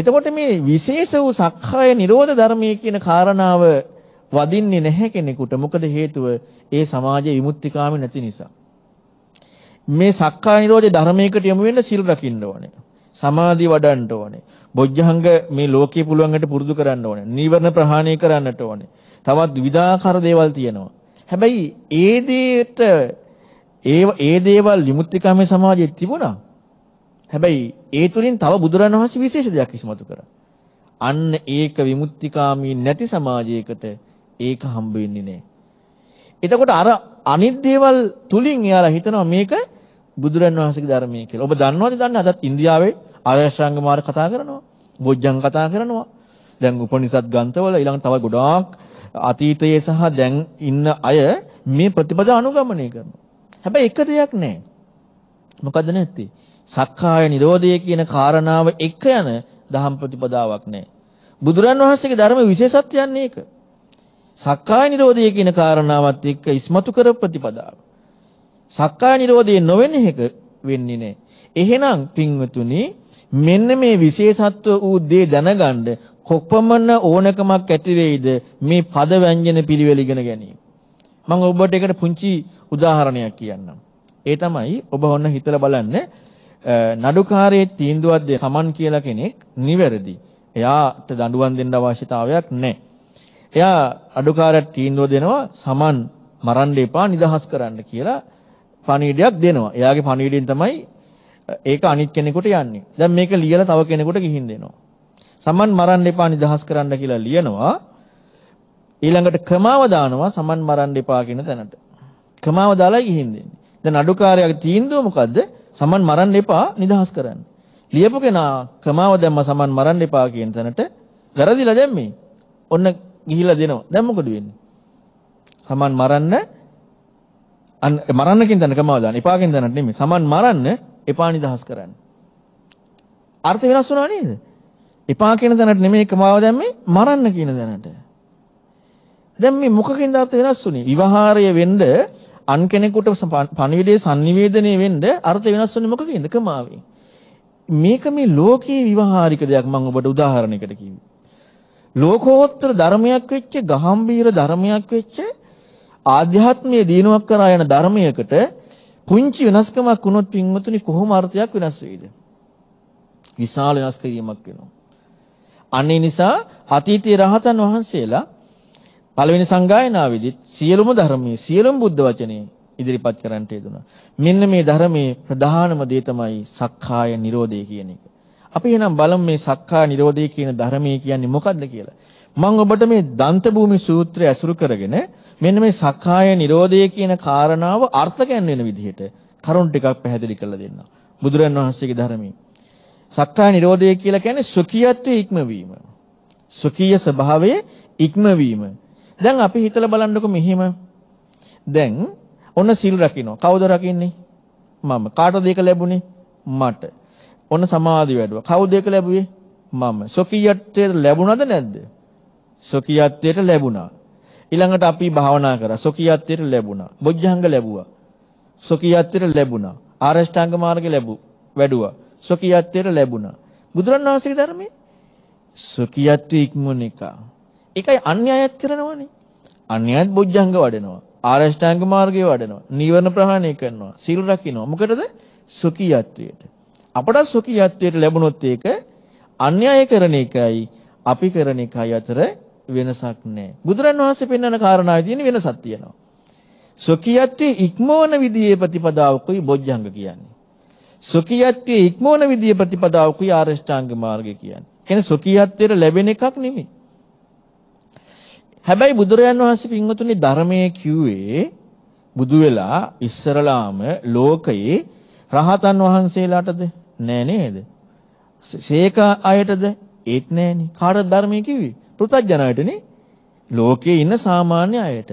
එතකොට මේ විශේෂ වූ සක්කාය නිරෝධ ධර්මයේ කියන කාරණාව වදින්නේ නැහැ කෙනෙකුට. මොකද හේතුව ඒ සමාජයේ විමුක්තිකාමී නැති නිසා. මේ සක්කාය නිරෝධේ ධර්මයකට යොමු වෙන්න සිල් රකින්න ඕනේ. සමාධි වඩන්න ඕනේ. බොජ්ජංග මේ ලෝකේ පුළුවන්කට පුරුදු කරන්න ඕනේ. නීවරණ ප්‍රහාණය කරන්නට ඕනේ. තවත් විවිධාකාර දේවල් තියෙනවා. හැබැයි ඒ දේට ඒ ඒ දේවල් විමුක්තිකාමී සමාජයේ තිබුණා. හැබැයි ඒ තුලින් තව බුදුරණන් වහන්සේ විශේෂ දෙයක් ඉස්මතු කරා. අන්න ඒක විමුක්තිකාමී නැති සමාජයකට ඒක හම්බ වෙන්නේ නැහැ. එතකොට අර අනිත් දේවල් තුලින් එයාලා හිතනවා මේක බුදුරන් වහන්සේගේ ධර්මයේ කියලා. ඔබ දන්නවද දන්නේ අදත් ඉන්දියාවේ ආර්යශ්‍රාංග මාර්ග කතා කරනවා. බොජ්ජං කතා කරනවා. දැන් උපනිෂද් ග්‍රන්ථවල ඊළඟ තව ගොඩාක් අතීතයේ සහ දැන් ඉන්න අය මේ ප්‍රතිපදා අනුගමනය කරනවා. හැබැයි එක දෙයක් නැහැ. මොකද්ද නැත්තේ? සක්කාය නිරෝධය කියන කාරණාව එක යන දහම් ප්‍රතිපදාවක් නැහැ. බුදුරන් වහන්සේගේ ධර්ම විශේෂත්වයන්නේ ඒක. සක්කාය නිරෝධය කියන කාරණාවත් එක්ක ඉස්මතු කර ප්‍රතිපදාව. සක්කාය නිරෝධය නොවෙන එක වෙන්නේ නැහැ. එහෙනම් පින්වතුනි මෙන්න මේ විශේෂත්ව වූ දේ දැනගන්න කොපමණ ඕනකමක් ඇති වෙයිද මේ පද ව්‍යංජන පිළිවෙල ඉගෙන ගැනීම. මම ඔබට ඒකට පුංචි උදාහරණයක් කියන්නම්. ඒ තමයි ඔබ ඔන්න හිතලා බලන්න නඩුකාරයේ තීන්දුවක් දෙ සමන් කියලා කෙනෙක් නිවැරදි. එයාට දඬුවම් දෙන්න අවශ්‍යතාවයක් නැහැ. එයා අඩුකාරයට තීන්දුව දෙනවා සමන් මරන්න එපා නිදහස් කරන්න කියලා පණිවිඩයක් දෙනවා. එයාගේ පණිවිඩයෙන් තමයි ඒක අනිත් කෙනෙකුට යන්නේ. දැන් මේක ලියලා තව කෙනෙකුට ගිහින් දෙනවා. සමන් මරන්න එපා නිදහස් කරන්න කියලා ලියනවා. ඊළඟට ක්‍රමාව දානවා සමන් මරන්න එපා කියන තැනට. ක්‍රමාව දාලා ගිහින් දෙන්නේ. දැන් අඩුකාරයාගේ තීන්දුව මොකද්ද? සමන් මරන්න එපා නිදහස් කරන්න. ලියපු කෙනා ක්‍රමාව දැම්ම සමන් මරන්න එපා කියන තැනට වැරදිලා දැම්මේ. ඔන්න ගිහිලා දෙනවා. දැන් මොකද වෙන්නේ? සමන් මරන්න අන් මරන්න කියන තැන ක්‍රමාව දාන්න. එපා කියන තැනට නෙමෙයි. සමන් මරන්න එපා නිදහස් කරන්න. අර්ථ වෙනස් වුණා නේද? එපා කියන තැනට නෙමෙයි ක්‍රමාව දැම්මේ මරන්න කියන තැනට. දැන් මේ මොකකින්ද අර්ථ වෙනස් වුනේ? විවහාරය වෙන්න අන් කෙනෙකුට පණිවිඩයේ sannivedanaya වෙන්න අර්ථ වෙනස් වුනේ මොකකින්ද? ක්‍රමාවෙන්. මේක මේ ලෝකයේ විවහාරික දෙයක් මම ඔබට උදාහරණයකට කිව්වේ. ලෝකෝත්තර ධර්මයක් වෙච්ච ගහම්බීර ධර්මයක් වෙච්ච ආධ්‍යාත්මීය දිනුවක් කරා යන ධර්මයකට පුංචි වෙනස්කමක් වුණොත් පින්වතුනි කොහොම අර්ථයක් වෙනස් වෙයිද? විශාල වෙනස් කිරීමක් වෙනවා. අනේ නිසා අතීතයේ රහතන් වහන්සේලා පළවෙනි සංගායනාවේදී සියලුම ධර්මයේ සියලුම බුද්ධ වචනේ ඉදිරිපත් කරන්නට යෙදුණා. මෙන්න මේ ධර්මයේ ප්‍රධානම දේ තමයි සක්කාය නිරෝධය කියන එක. අපි එහෙනම් බලමු මේ සක්කාය නිරෝධය කියන ධර්මයේ කියන්නේ මොකක්ද කියලා. මම ඔබට මේ දන්ත භූමි සූත්‍රය ඇසුරු කරගෙන මෙන්න මේ සක්කාය නිරෝධය කියන කාරණාව අර්ථ ගැන්වෙන විදිහට කරුණු ටිකක් පැහැදිලි කරලා දෙන්නම්. බුදුරන් වහන්සේගේ ධර්මයේ සක්කාය නිරෝධය කියලා කියන්නේ සුඛියත්වයේ ඉක්මවීම. සුඛීය ස්වභාවයේ ඉක්මවීම. දැන් අපි හිතලා බලන්නකො මෙහිම. දැන් ඔන්න සිල් රකින්න. කවුද රකින්නේ? මම. කාටද ඒක ලැබුණේ? මට. ඔන්න සමාධි වැඩුවා. කවුද ඒක ලැබුවේ? මම. සොකියත්වයට ලැබුණද නැද්ද? සොකියත්වයට ලැබුණා. ඊළඟට අපි භාවනා කරා. සොකියත්වයට ලැබුණා. බොජ්ජංග ලැබුවා. සොකියත්වයට ලැබුණා. ආරෂ්ඨාංග මාර්ගය ලැබු වැඩුවා. සොකියත්වයට ලැබුණා. බුදුරණවහන්සේගේ ධර්මයේ සොකියත්වයේ ඉක්මන එක. ඒකයි අන්‍යයත් කරනවනේ. අන්‍යයත් බොජ්ජංග වඩනවා. ආරෂ්ඨාංග මාර්ගය වඩනවා. නීවරණ ප්‍රහාණය කරනවා. සීල් රකින්නවා. මොකටද? සොකියත්වයට. අපට සොකියත්වයට ලැබුණොත් ඒක අන්‍යය කරන එකයි අපි කරන එකයි අතර වෙනසක් නැහැ. බුදුරන් වහන්සේ පෙන්වන කාරණාවේ තියෙන වෙනසක් තියෙනවා. සොකියත්වයේ ඉක්මවන විදියේ ප්‍රතිපදාවකුයි බොජ්ජංග කියන්නේ. සොකියත්වයේ ඉක්මවන විදියේ ප්‍රතිපදාවකුයි ආරෂ්ඨාංග මාර්ගය කියන්නේ. කියන්නේ සොකියත්වයට ලැබෙන එකක් නෙමෙයි. හැබැයි බුදුරයන් වහන්සේ පින්වතුනි ධර්මයේ කිව්වේ බුදු වෙලා ඉස්සරලාම ලෝකයේ රහතන් වහන්සේලාටද නෑ නේද? ශේක අයටද ඒත් නෑනේ. කාටද ධර්මයේ කිව්වේ? පෘථග්ජනයටනේ. ලෝකයේ ඉන්න සාමාන්‍ය අයට.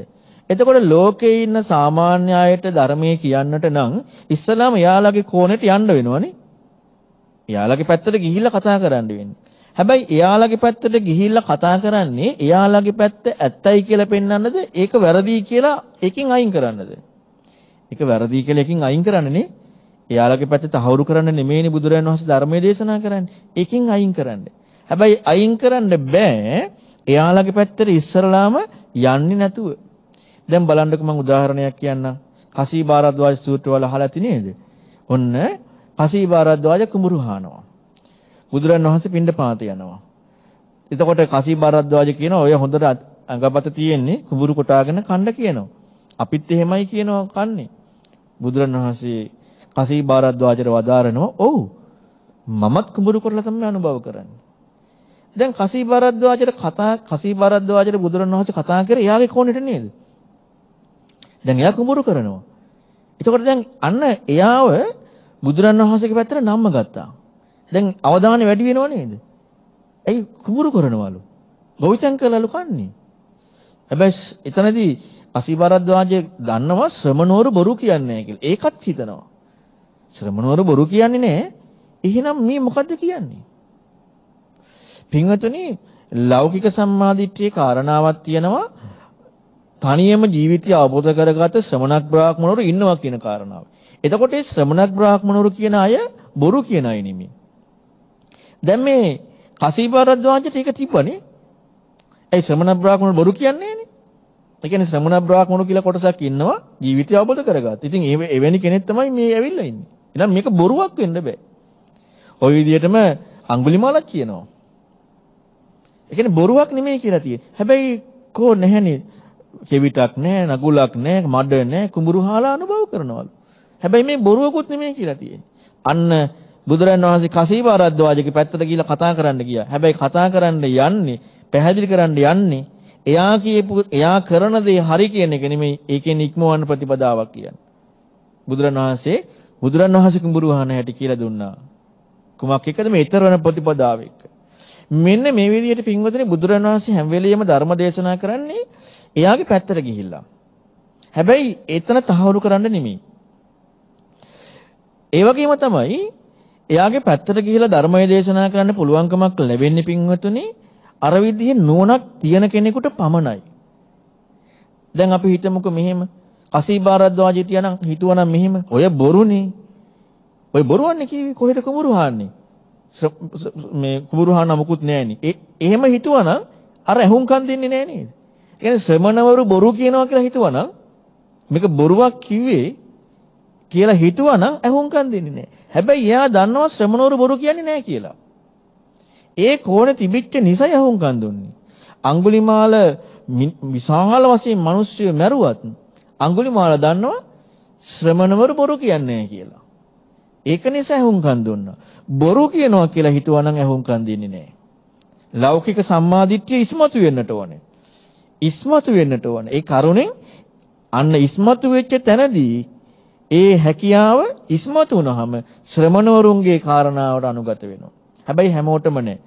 එතකොට ලෝකයේ ඉන්න සාමාන්‍ය අයට ධර්මයේ කියන්නට නම් ඉස්සලාම එයාලගේ කෝණයට යන්න වෙනවනේ. එයාලගේ පැත්තට ගිහිල්ලා කතා කරන්න වෙන්නේ. හැබැයි එයාලගේ පැත්තට ගිහිල්ලා කතා කරන්නේ එයාලගේ පැත්ත ඇත්තයි කියලා පෙන්වන්නද ඒක වැරදි කියලා එකකින් අයින් කරන්නද? ඒක වැරදි කියලා එකකින් අයින් කරන්නනේ. එයාලගේ පැත්ත තහවුරු කරන්න නෙමෙයිනේ බුදුරජාණන් වහන්සේ ධර්මයේ දේශනා කරන්නේ. එකකින් අයින් කරන්නේ. හැබැයි අයින් කරන්න බෑ එයාලගේ පැත්තට ඉස්සරලාම යන්නේ නැතුව. දැන් බලන්නකො මම උදාහරණයක් කියන්නම්. කසී බාරද්වාජ සූත්‍රවල අහලා ඇති නේද? ඔන්න කසී බාරද්වාජ කුඹුරු හානවා. බුදුරන් වහන්සේ පින්ඩ පාත යනවා. එතකොට කසී බාරද්වාජ කියනවා ඔය හොඳට අඟපත තියෙන්නේ කුඹුරු කොටාගෙන කන්න කියනවා. අපිත් එහෙමයි කියනවා කන්නේ. බුදුරන් වහන්සේ කසී බාරද්වාජට වදාරනවා ඔව් මමත් කුඹුරු කොටලා තමයි අනුභව කරන්නේ. දැන් කසී බාරද්වාජට කතා කසී බාරද්වාජට බුදුරන් වහන්සේ කතා කරේ එයාගේ කෝණෙට නේද? දැන් එයා කුඹුරු කරනවා. එතකොට දැන් අන්න එයාව බුදුරන් වහන්සේගේ පැත්තට නම්ම ගත්තා. දැන් අවධානය වැඩි වෙනව නේද? ඇයි කුඹුරු කරනවලු? ගොවිතැන් කළලු කන්නේ. හැබැයි එතනදී අසීබරද්වාජය දන්නවා ශ්‍රමණවරු බොරු කියන්නේ නැහැ කියලා. ඒකත් හිතනවා. ශ්‍රමණවරු බොරු කියන්නේ නැහැ. එහෙනම් මේ මොකද්ද කියන්නේ? පින්වතුනි ලෞකික සම්මාදිට්ඨියේ කාරණාවක් තියෙනවා තනියම ජීවිතය අවබෝධ කරගත ශ්‍රමණක් බ්‍රාහ්මණවරු ඉන්නවා කියන කාරණාව. එතකොට මේ ශ්‍රමණක් බ්‍රාහ්මණවරු කියන අය බොරු කියන අය නෙමෙයි. දැන් මේ කසීබරද්වාජට ඒක තිබ්බනේ. ඒ ශ්‍රමණ බ්‍රාහ්මණවරු බොරු කියන්නේ නෑනේ. ඒ කියන්නේ ශ්‍රමණ බ්‍රාහ්මණු කියලා කොටසක් ඉන්නවා ජීවිතය අවබෝධ කරගත්ත. ඉතින් එවැනි කෙනෙක් තමයි මේ ඇවිල්ලා ඉන්නේ. එහෙනම් මේක බොරුවක් වෙන්න බෑ. ওই විදිහටම අඟුලිමාලක් කියනවා. ඒ කියන්නේ බොරුවක් නෙමෙයි කියලා තියෙන්නේ. හැබැයි කෝ නැහැනේ. කෙවිතක් නැහැ, නගුලක් නැහැ, මඩ නැහැ, කුඹුරු හාලා අනුභව කරනවලු. හැබැයි මේ බොරුවකුත් නෙමෙයි කියලා තියෙන්නේ. අන්න බුදුරන් වහන්සේ කසීබාරද්වාජගේ පැත්තට ගිහිල්ලා කතා කරන්න ගියා. හැබැයි කතා කරන්න යන්නේ, පැහැදිලි කරන්න යන්නේ එයා කියපු එයා කරන දේ හරි කියන එක නෙමෙයි ඒකෙන් ඉක්මවන්න ප්‍රතිපදාවක් කියන්නේ. බුදුරණවහන්සේ බුදුරණවහන්සේ කුඹුරු වහන හැටි කියලා දුන්නා. කුමක් එක්කද මේ ඊතරවන ප්‍රතිපදාව එක්ක. මෙන්න මේ විදිහට පින්වතුනි බුදුරණවහන්සේ හැම වෙලෙම ධර්ම දේශනා කරන්නේ එයාගේ පැත්තට ගිහිල්ලා. හැබැයි එතන තහවුරු කරන්න නෙමෙයි. ඒ වගේම තමයි එයාගේ පැත්තට ගිහිල්ලා ධර්මය දේශනා කරන්න පුළුවන්කමක් ලැබෙන්නේ පින්වතුනි අර විදිහේ නුවණක් තියෙන කෙනෙකුට පමණයි. දැන් අපි හිතමුකෝ මෙහෙම අසීබාරද්වාජී තියනම් හිතුවනම් මෙහෙම ඔය බොරුනේ. ඔය බොරුවන්නේ කිව්වේ කොහෙද කුඹුරු හාන්නේ? මේ කුඹුරු හාන්න මොකුත් නෑනේ. ඒ එහෙම හිතුවනම් අර ඇහුම්කන් දෙන්නේ නෑ නේද? ඒ කියන්නේ ශ්‍රමණවරු බොරු කියනවා කියලා හිතුවනම් මේක බොරුවක් කිව්වේ කියලා හිතුවනම් ඇහුම්කන් දෙන්නේ නෑ. හැබැයි එයා දන්නවා ශ්‍රමණවරු බොරු කියන්නේ නෑ කියලා. ඒ කෝණේ තිබිච්ච නිසා යහුම්කන් දුන්නේ. අඟුලිමාල විශාල වශයෙන් මිනිස්සු මැරුවත් අඟුලිමාල දන්නවා ශ්‍රමණවරු බොරු කියන්නේ කියලා. ඒක නිසා ඇහුම්කන් දුන්නා. බොරු කියනවා කියලා හිතුවා නම් ඇහුම්කන් දෙන්නේ නැහැ. ලෞකික සම්මාදිට්ඨිය ඉස්මතු වෙන්නට ඕනේ. ඉස්මතු වෙන්නට ඕනේ. ඒ කරුණෙන් අන්න ඉස්මතු වෙච්ච තැනදී ඒ හැකියාව ඉස්මතු වුනහම ශ්‍රමණවරුන්ගේ කාරණාවට අනුගත වෙනවා. හැබැයි හැමෝටම නෑ.